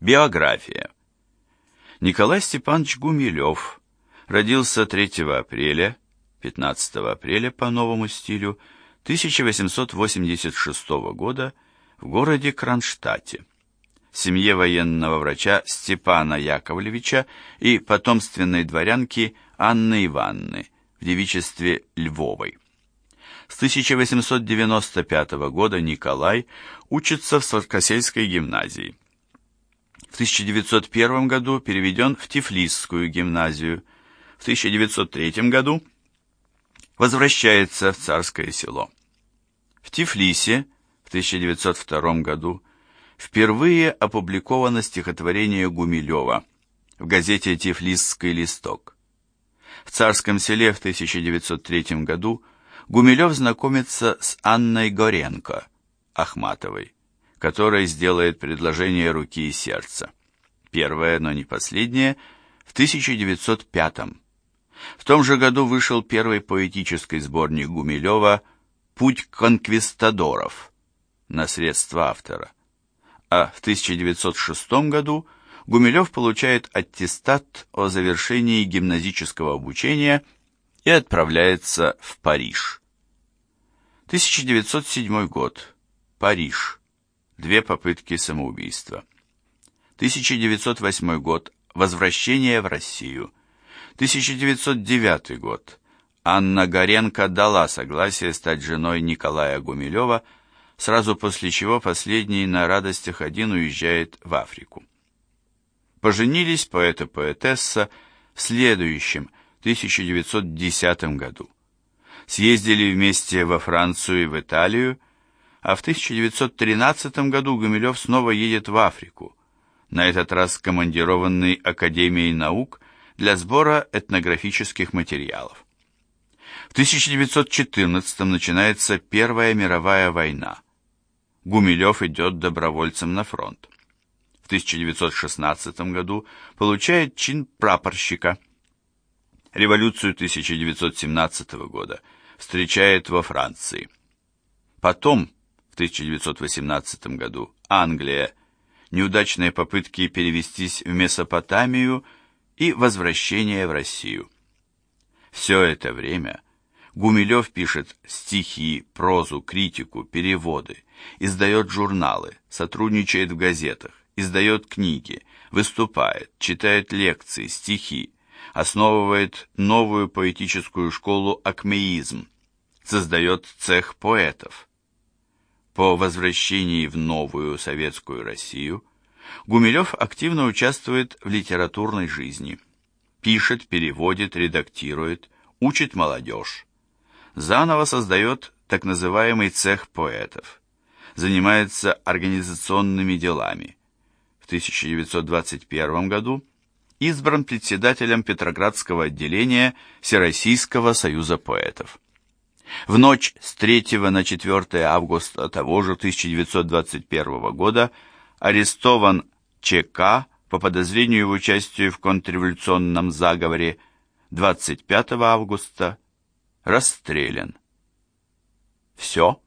Биография. Николай Степанович Гумилев родился 3 апреля, 15 апреля по новому стилю, 1886 года в городе Кронштадте семье военного врача Степана Яковлевича и потомственной дворянки Анны Ивановны в девичестве Львовой. С 1895 года Николай учится в Саркосельской гимназии. В 1901 году переведен в Тифлисскую гимназию. В 1903 году возвращается в Царское село. В Тифлисе в 1902 году впервые опубликовано стихотворение Гумилева в газете «Тифлисский листок». В Царском селе в 1903 году Гумилев знакомится с Анной Горенко, Ахматовой, которая сделает предложение руки и сердца. Первое, но не последнее, в 1905 В том же году вышел первый поэтический сборник Гумилева «Путь конквистадоров» на средства автора а в 1906 году Гумилев получает аттестат о завершении гимназического обучения и отправляется в Париж. 1907 год. Париж. Две попытки самоубийства. 1908 год. Возвращение в Россию. 1909 год. Анна Горенко дала согласие стать женой Николая Гумилева – сразу после чего последний на радостях один уезжает в Африку. Поженились поэт и поэтесса в следующем, 1910 году. Съездили вместе во Францию и в Италию, а в 1913 году Гумилев снова едет в Африку, на этот раз командированный Академией наук для сбора этнографических материалов. В 1914 начинается Первая мировая война. Гумилев идет добровольцем на фронт. В 1916 году получает чин прапорщика. Революцию 1917 года встречает во Франции. Потом, 1918 году, Англия, неудачные попытки перевестись в Месопотамию и возвращение в Россию. Все это время Гумилев пишет стихи, прозу, критику, переводы, издает журналы, сотрудничает в газетах, издает книги, выступает, читает лекции, стихи, основывает новую поэтическую школу акмеизм, создает цех поэтов. По возвращении в новую советскую Россию Гумилев активно участвует в литературной жизни. Пишет, переводит, редактирует, учит молодежь. Заново создает так называемый цех поэтов занимается организационными делами. В 1921 году избран председателем Петроградского отделения Всероссийского союза поэтов. В ночь с 3 на 4 августа того же 1921 года арестован ЧК по подозрению в участии в контрреволюционном заговоре 25 августа расстрелян. Все.